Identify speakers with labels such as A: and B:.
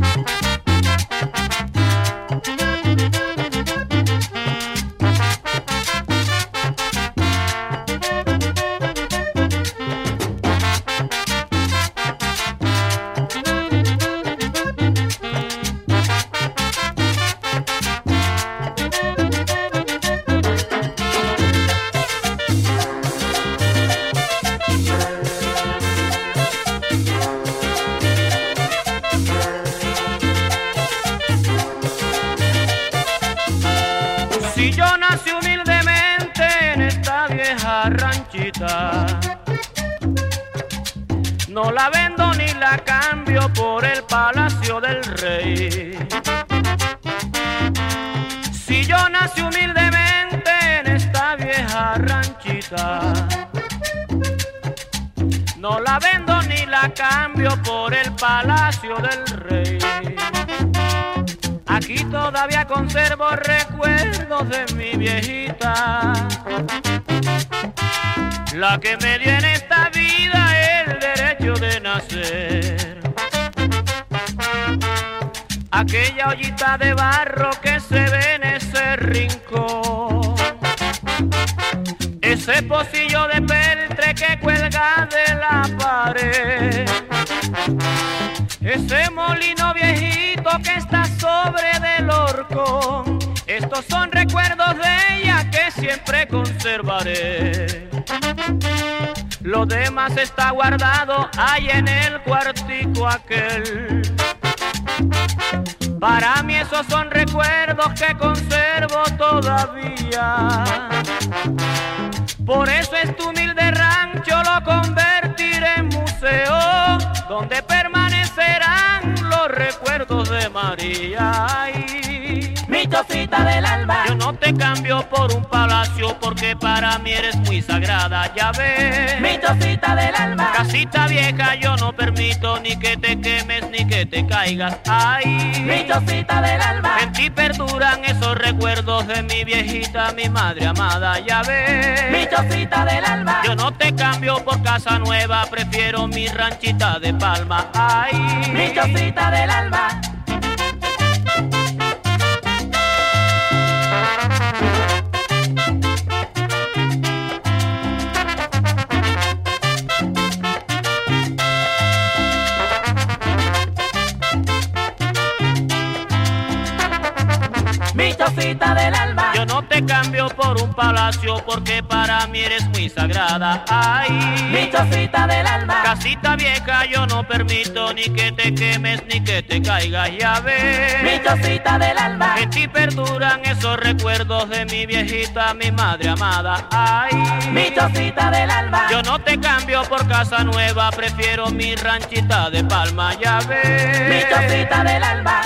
A: Bye. No la vendo ni la cambio por el palacio del rey. Si yo nací humildemente en esta vieja ranchita, no la vendo ni la cambio por el palacio del rey. Aquí todavía conservo recuerdos de mi viejita la que me dio en esta Aquella ollita de barro que se ve en ese rincón. Ese pocillo de peltre que cuelga de la pared. Ese molino viejito que está sobre del horcón. Estos son recuerdos de ella que siempre conservaré. Lo demás está guardado ahí en el cuartico aquel. Para mí esos son recuerdos que conservo todavía. Por eso este humilde rancho lo convertiré en museo, donde permanecerán los recuerdos de María.
B: mi chocita del alma.
A: Yo no te cambio por un palacio porque para mí eres muy sagrada, ya ves.
B: Mi chocita del alma.
A: Casita vieja, yo no permito ni que te quemes que te caigas. Ay,
B: mi chocita del alma.
A: En ti perduran esos recuerdos de mi viejita, mi madre amada, ya ves.
B: Mi chocita del alma.
A: Yo no te cambio por casa nueva, prefiero mi ranchita de palma. Ay,
B: mi chocita del alma. Del alma.
A: Yo no te cambio por un palacio porque para mí eres muy sagrada. Ay,
B: mi chocita del alma.
A: Casita vieja, yo no permito ni que te quemes ni que te caigas, ya ves.
B: Mi chocita del alma.
A: En ti perduran esos recuerdos de mi viejita, mi madre amada. Ay,
B: mi chocita del alma.
A: Yo no te cambio por casa nueva, prefiero mi ranchita de palma, ya ves.
B: Mi chocita del alma.